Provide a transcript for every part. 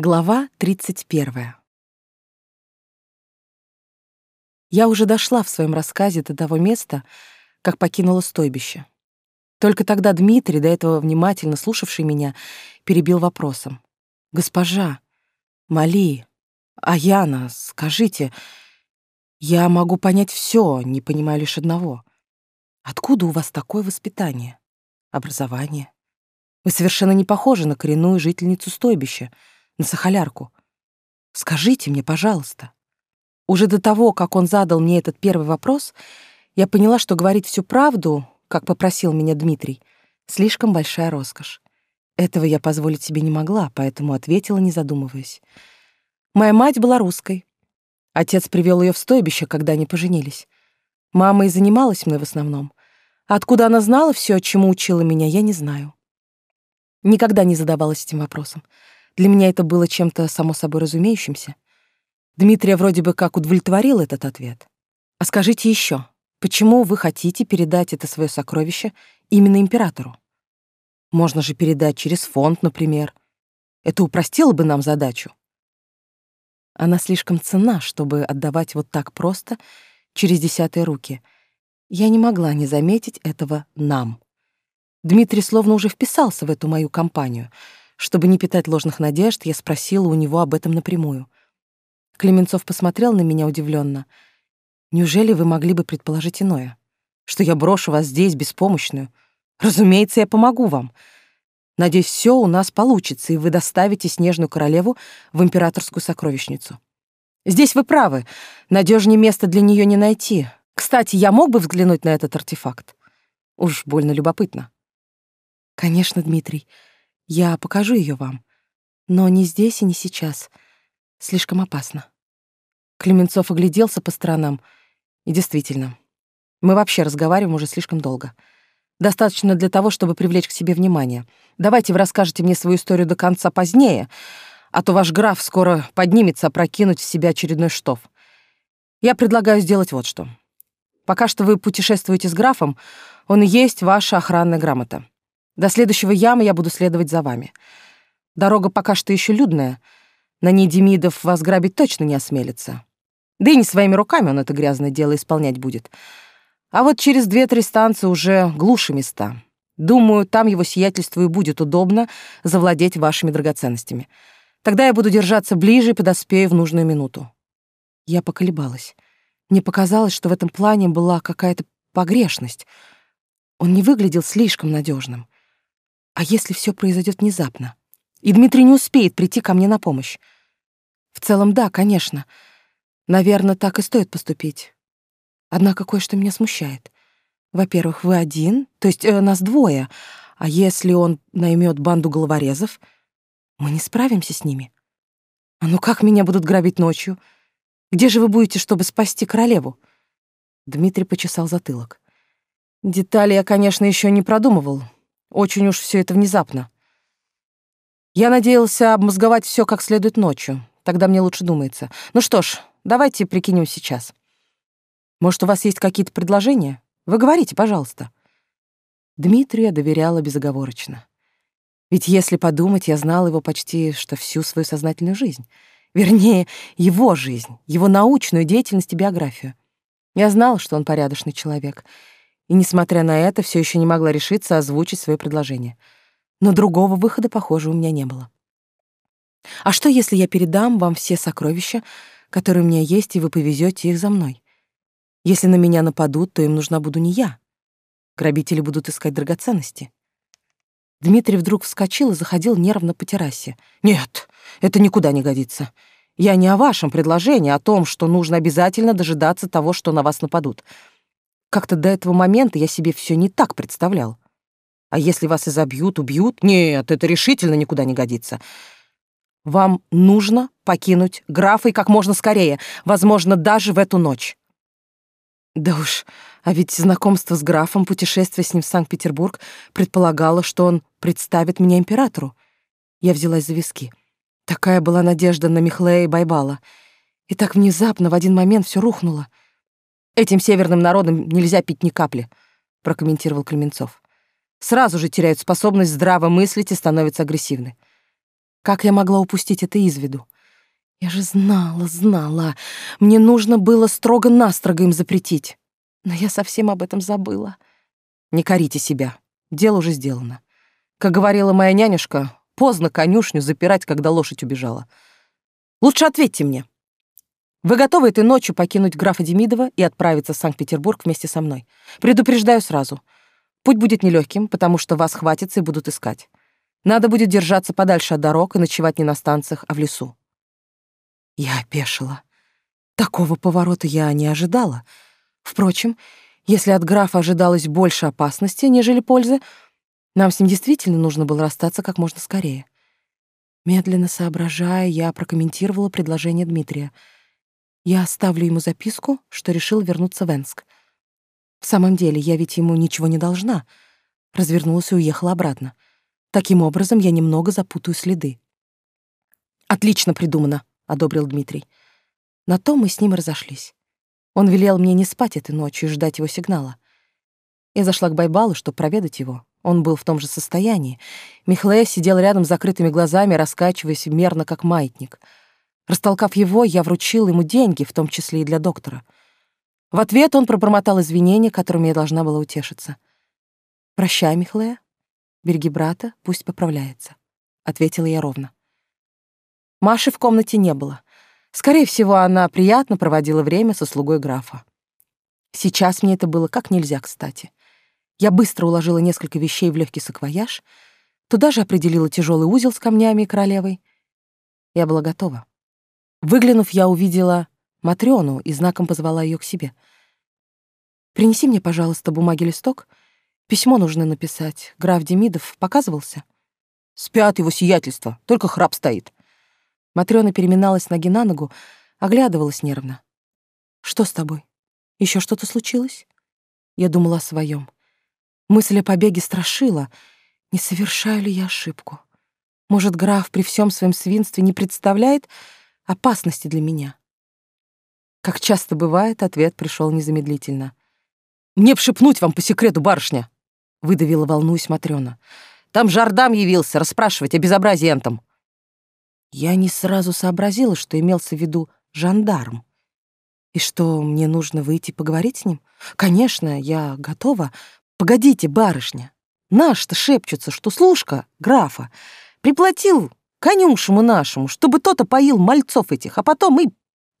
Глава 31. Я уже дошла в своем рассказе до того места, как покинула стойбище. Только тогда Дмитрий, до этого внимательно слушавший меня, перебил вопросом. «Госпожа, Мали, Аяна, скажите, я могу понять все, не понимаю лишь одного. Откуда у вас такое воспитание, образование? Вы совершенно не похожи на коренную жительницу стойбища, на Сахалярку. Скажите мне, пожалуйста». Уже до того, как он задал мне этот первый вопрос, я поняла, что говорить всю правду, как попросил меня Дмитрий, слишком большая роскошь. Этого я позволить себе не могла, поэтому ответила, не задумываясь. Моя мать была русской. Отец привел ее в стойбище, когда они поженились. Мама и занималась мной в основном. Откуда она знала все, чему учила меня, я не знаю. Никогда не задавалась этим вопросом. Для меня это было чем-то само собой разумеющимся. Дмитрия вроде бы как удовлетворил этот ответ. А скажите еще, почему вы хотите передать это свое сокровище именно императору? Можно же передать через фонд, например. Это упростило бы нам задачу. Она слишком цена, чтобы отдавать вот так просто через десятые руки. Я не могла не заметить этого нам. Дмитрий словно уже вписался в эту мою компанию. Чтобы не питать ложных надежд, я спросила у него об этом напрямую. Клеменцов посмотрел на меня удивленно. Неужели вы могли бы предположить иное? Что я брошу вас здесь беспомощную? Разумеется, я помогу вам. Надеюсь, все у нас получится, и вы доставите снежную королеву в императорскую сокровищницу. Здесь вы правы, надежнее места для нее не найти. Кстати, я мог бы взглянуть на этот артефакт? Уж больно любопытно. Конечно, Дмитрий, я покажу ее вам. Но не здесь и не сейчас. Слишком опасно. Клеменцов огляделся по сторонам. И действительно, мы вообще разговариваем уже слишком долго. Достаточно для того, чтобы привлечь к себе внимание. Давайте вы расскажете мне свою историю до конца позднее, а то ваш граф скоро поднимется опрокинуть в себя очередной штоф. Я предлагаю сделать вот что. Пока что вы путешествуете с графом, он и есть ваша охранная грамота. До следующего ямы я буду следовать за вами. Дорога пока что еще людная — на ней Демидов вас грабить точно не осмелится. Да и не своими руками он это грязное дело исполнять будет. А вот через две-три станции уже глуши места. Думаю, там его сиятельству и будет удобно завладеть вашими драгоценностями. Тогда я буду держаться ближе и подоспею в нужную минуту. Я поколебалась. Мне показалось, что в этом плане была какая-то погрешность. Он не выглядел слишком надежным. А если все произойдет внезапно? И Дмитрий не успеет прийти ко мне на помощь. В целом, да, конечно. Наверное, так и стоит поступить. Однако кое-что меня смущает. Во-первых, вы один, то есть э, нас двое. А если он наймет банду головорезов, мы не справимся с ними. А ну как меня будут грабить ночью? Где же вы будете, чтобы спасти королеву? Дмитрий почесал затылок. Детали я, конечно, еще не продумывал. Очень уж все это внезапно. Я надеялся обмозговать все как следует ночью. Тогда мне лучше думается. Ну что ж, давайте прикинем сейчас. Может, у вас есть какие-то предложения? Вы говорите, пожалуйста. Дмитрию я доверяла безоговорочно. Ведь если подумать, я знала его почти что всю свою сознательную жизнь. Вернее, его жизнь, его научную деятельность и биографию. Я знала, что он порядочный человек. И, несмотря на это, все еще не могла решиться озвучить свое предложение — но другого выхода, похоже, у меня не было. А что, если я передам вам все сокровища, которые у меня есть, и вы повезете их за мной? Если на меня нападут, то им нужна буду не я. Грабители будут искать драгоценности. Дмитрий вдруг вскочил и заходил нервно по террасе. «Нет, это никуда не годится. Я не о вашем предложении, а о том, что нужно обязательно дожидаться того, что на вас нападут. Как-то до этого момента я себе все не так представлял. А если вас изобьют, убьют? Нет, это решительно никуда не годится. Вам нужно покинуть графа и как можно скорее, возможно, даже в эту ночь. Да уж, а ведь знакомство с графом, путешествие с ним в Санкт-Петербург предполагало, что он представит меня императору. Я взялась за виски. Такая была надежда на Михлея и Байбала. И так внезапно в один момент все рухнуло. Этим северным народам нельзя пить ни капли, прокомментировал Клеменцов сразу же теряют способность здраво мыслить и становятся агрессивны. Как я могла упустить это из виду? Я же знала, знала. Мне нужно было строго-настрого им запретить. Но я совсем об этом забыла. Не корите себя. Дело уже сделано. Как говорила моя нянюшка, поздно конюшню запирать, когда лошадь убежала. Лучше ответьте мне. Вы готовы этой ночью покинуть графа Демидова и отправиться в Санкт-Петербург вместе со мной? Предупреждаю сразу. Путь будет нелегким, потому что вас хватится и будут искать. Надо будет держаться подальше от дорог и ночевать не на станциях, а в лесу. Я опешила. Такого поворота я не ожидала. Впрочем, если от графа ожидалось больше опасности, нежели пользы, нам с ним действительно нужно было расстаться как можно скорее. Медленно соображая, я прокомментировала предложение Дмитрия. Я оставлю ему записку, что решил вернуться в Энск. В самом деле, я ведь ему ничего не должна. Развернулась и уехала обратно. Таким образом, я немного запутаю следы. «Отлично придумано», — одобрил Дмитрий. На то мы с ним разошлись. Он велел мне не спать этой ночью и ждать его сигнала. Я зашла к Байбалу, чтобы проведать его. Он был в том же состоянии. Михлея сидел рядом с закрытыми глазами, раскачиваясь мерно, как маятник. Растолкав его, я вручил ему деньги, в том числе и для доктора. В ответ он пробормотал извинения, которыми я должна была утешиться. «Прощай, Михлея. Береги брата, пусть поправляется», — ответила я ровно. Маши в комнате не было. Скорее всего, она приятно проводила время со слугой графа. Сейчас мне это было как нельзя кстати. Я быстро уложила несколько вещей в легкий саквояж, туда же определила тяжелый узел с камнями и королевой. Я была готова. Выглянув, я увидела Матрёну и знаком позвала ее к себе. «Принеси мне, пожалуйста, бумаги листок. Письмо нужно написать. Граф Демидов показывался?» «Спят его сиятельство, только храп стоит». Матрёна переминалась ноги на ногу, оглядывалась нервно. «Что с тобой? Еще что-то случилось?» Я думала о своем. Мысль о побеге страшила. Не совершаю ли я ошибку? Может, граф при всем своем свинстве не представляет опасности для меня? Как часто бывает, ответ пришел незамедлительно. «Мне б шепнуть вам по секрету, барышня!» — выдавила, волнуясь Матрёна. «Там жардам явился расспрашивать о безобразии энтом». Я не сразу сообразила, что имелся в виду жандарм. И что, мне нужно выйти поговорить с ним? Конечно, я готова, Погодите, барышня, наш-то шепчутся, что служка графа приплатил конюшему нашему, чтобы тот опоил мальцов этих, а потом и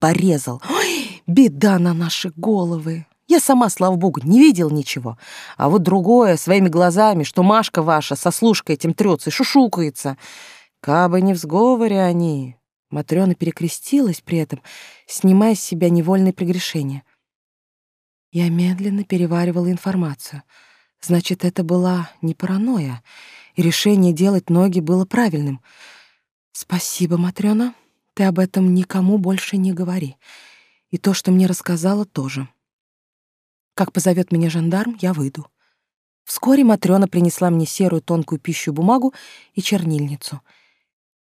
порезал. Ой, беда на наши головы. Я сама, слава богу, не видел ничего. А вот другое, своими глазами, что Машка ваша со служкой этим трется и шушукается. Кабы не в сговоре они. Матрёна перекрестилась при этом, снимая с себя невольные прегрешения. Я медленно переваривала информацию — Значит, это была не паранойя, и решение делать ноги было правильным. Спасибо, Матрёна. Ты об этом никому больше не говори. И то, что мне рассказала, тоже. Как позовет меня жандарм, я выйду. Вскоре Матрёна принесла мне серую тонкую пищу бумагу и чернильницу.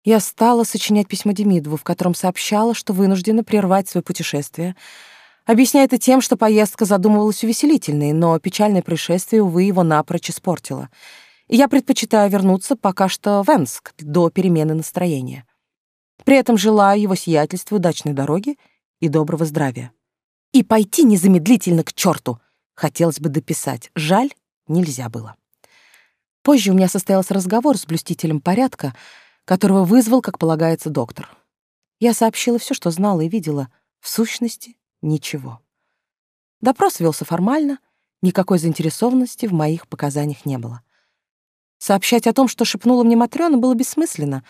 Я стала сочинять письмо Демидову, в котором сообщала, что вынуждена прервать свое путешествие — Объясняя это тем, что поездка задумывалась увеселительной, но печальное происшествие, увы, его напрочь испортило. Я предпочитаю вернуться пока что в Энск до перемены настроения. При этом желаю его сиятельству удачной дороги и доброго здравия. И пойти незамедлительно к черту. Хотелось бы дописать. Жаль, нельзя было. Позже у меня состоялся разговор с блюстителем порядка, которого вызвал, как полагается, доктор. Я сообщила все, что знала и видела, в сущности, Ничего. Допрос велся формально, никакой заинтересованности в моих показаниях не было. Сообщать о том, что шепнула мне Матрёна, было бессмысленно.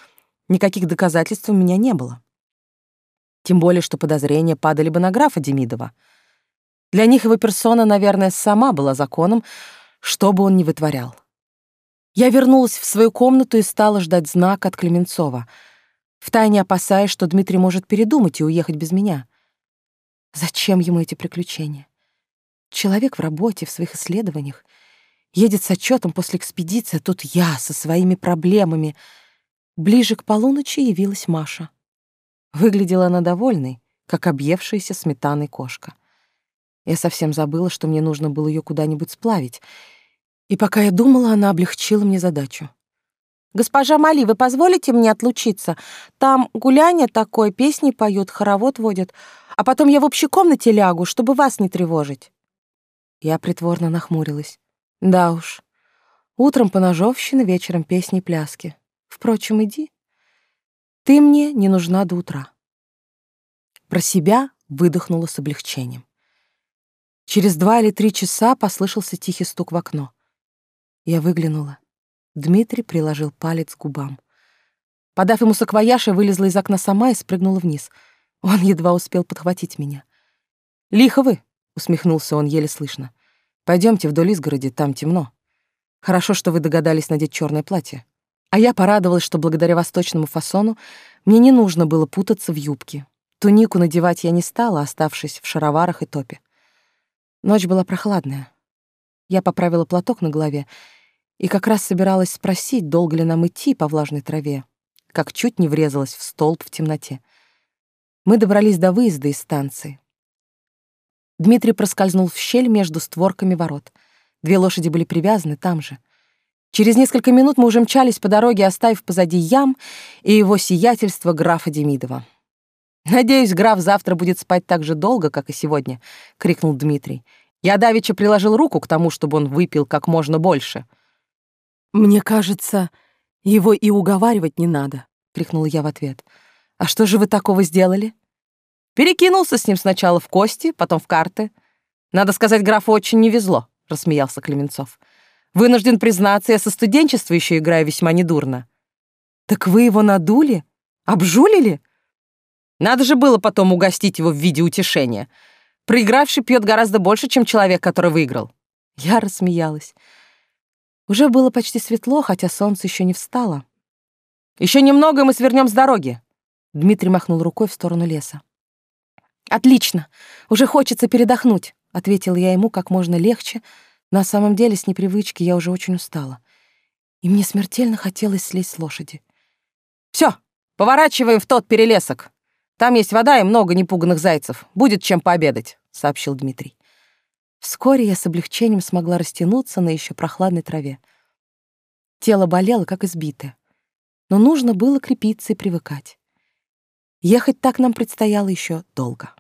Никаких доказательств у меня не было. Тем более, что подозрения падали бы на графа Демидова. Для них его персона, наверное, сама была законом, что бы он ни вытворял. Я вернулась в свою комнату и стала ждать знака от Клеменцова, втайне опасаясь, что Дмитрий может передумать и уехать без меня. Зачем ему эти приключения? Человек в работе, в своих исследованиях, едет с отчетом после экспедиции, тут я со своими проблемами. Ближе к полуночи явилась Маша. Выглядела она довольной, как объевшаяся сметаной кошка. Я совсем забыла, что мне нужно было ее куда-нибудь сплавить, и пока я думала, она облегчила мне задачу. «Госпожа Мали, вы позволите мне отлучиться? Там гуляние такое, песни поют, хоровод водят, а потом я в общей комнате лягу, чтобы вас не тревожить». Я притворно нахмурилась. Да уж, утром поножовщина, вечером песни и пляски. Впрочем, иди. Ты мне не нужна до утра. Про себя выдохнула с облегчением. Через два или три часа послышался тихий стук в окно. Я выглянула. Дмитрий приложил палец к губам. Подав ему саквояж, я вылезла из окна сама и спрыгнула вниз. Он едва успел подхватить меня. «Лихо вы!» — усмехнулся он еле слышно. Пойдемте вдоль изгороди, там темно. Хорошо, что вы догадались надеть черное платье. А я порадовалась, что благодаря восточному фасону мне не нужно было путаться в юбке. Тунику надевать я не стала, оставшись в шароварах и топе. Ночь была прохладная. Я поправила платок на голове и как раз собиралась спросить, долго ли нам идти по влажной траве, как чуть не врезалась в столб в темноте. Мы добрались до выезда из станции. Дмитрий проскользнул в щель между створками ворот. Две лошади были привязаны там же. Через несколько минут мы уже мчались по дороге, оставив позади ям и его сиятельство графа Демидова. «Надеюсь, граф завтра будет спать так же долго, как и сегодня», — крикнул Дмитрий. Я давеча приложил руку к тому, чтобы он выпил как можно больше. «Мне кажется, его и уговаривать не надо», — крикнула я в ответ. «А что же вы такого сделали?» «Перекинулся с ним сначала в кости, потом в карты. Надо сказать, графу очень не везло», — рассмеялся Клеменцов. «Вынужден признаться, я со студенчества еще играю весьма недурно». «Так вы его надули? Обжулили?» Надо же было потом угостить его в виде утешения. Проигравший пьет гораздо больше, чем человек, который выиграл. Я рассмеялась. Уже было почти светло, хотя солнце еще не встало. Еще немного, и мы свернем с дороги. Дмитрий махнул рукой в сторону леса. Отлично, уже хочется передохнуть, ответила я ему как можно легче. На самом деле, с непривычки я уже очень устала. И мне смертельно хотелось слезть с лошади. Все, поворачиваем в тот перелесок. Там есть вода и много непуганных зайцев. Будет чем пообедать, сообщил Дмитрий. Вскоре я с облегчением смогла растянуться на еще прохладной траве. Тело болело, как избитое. Но нужно было крепиться и привыкать. Ехать так нам предстояло еще долго.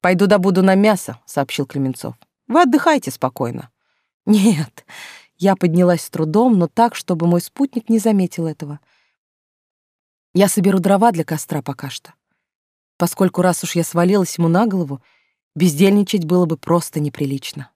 «Пойду добуду на мясо», — сообщил Клеменцов. «Вы отдыхайте спокойно». «Нет». Я поднялась с трудом, но так, чтобы мой спутник не заметил этого. Я соберу дрова для костра пока что. Поскольку раз уж я свалилась ему на голову, Бездельничать было бы просто неприлично.